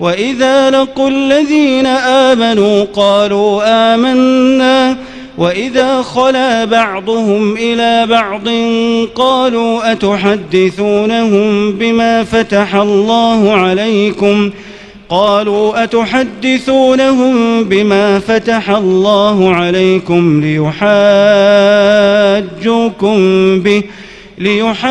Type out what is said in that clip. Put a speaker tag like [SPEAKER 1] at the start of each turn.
[SPEAKER 1] وإذا لقوا الذين آمنوا قالوا آمنا وإذا خلا بعضهم إلى بعض قالوا أتحدثونهم بما فتح الله عليكم قالوا أتحدثونهم بما فتح الله عليكم ليحاجوكم به ليحاجوكم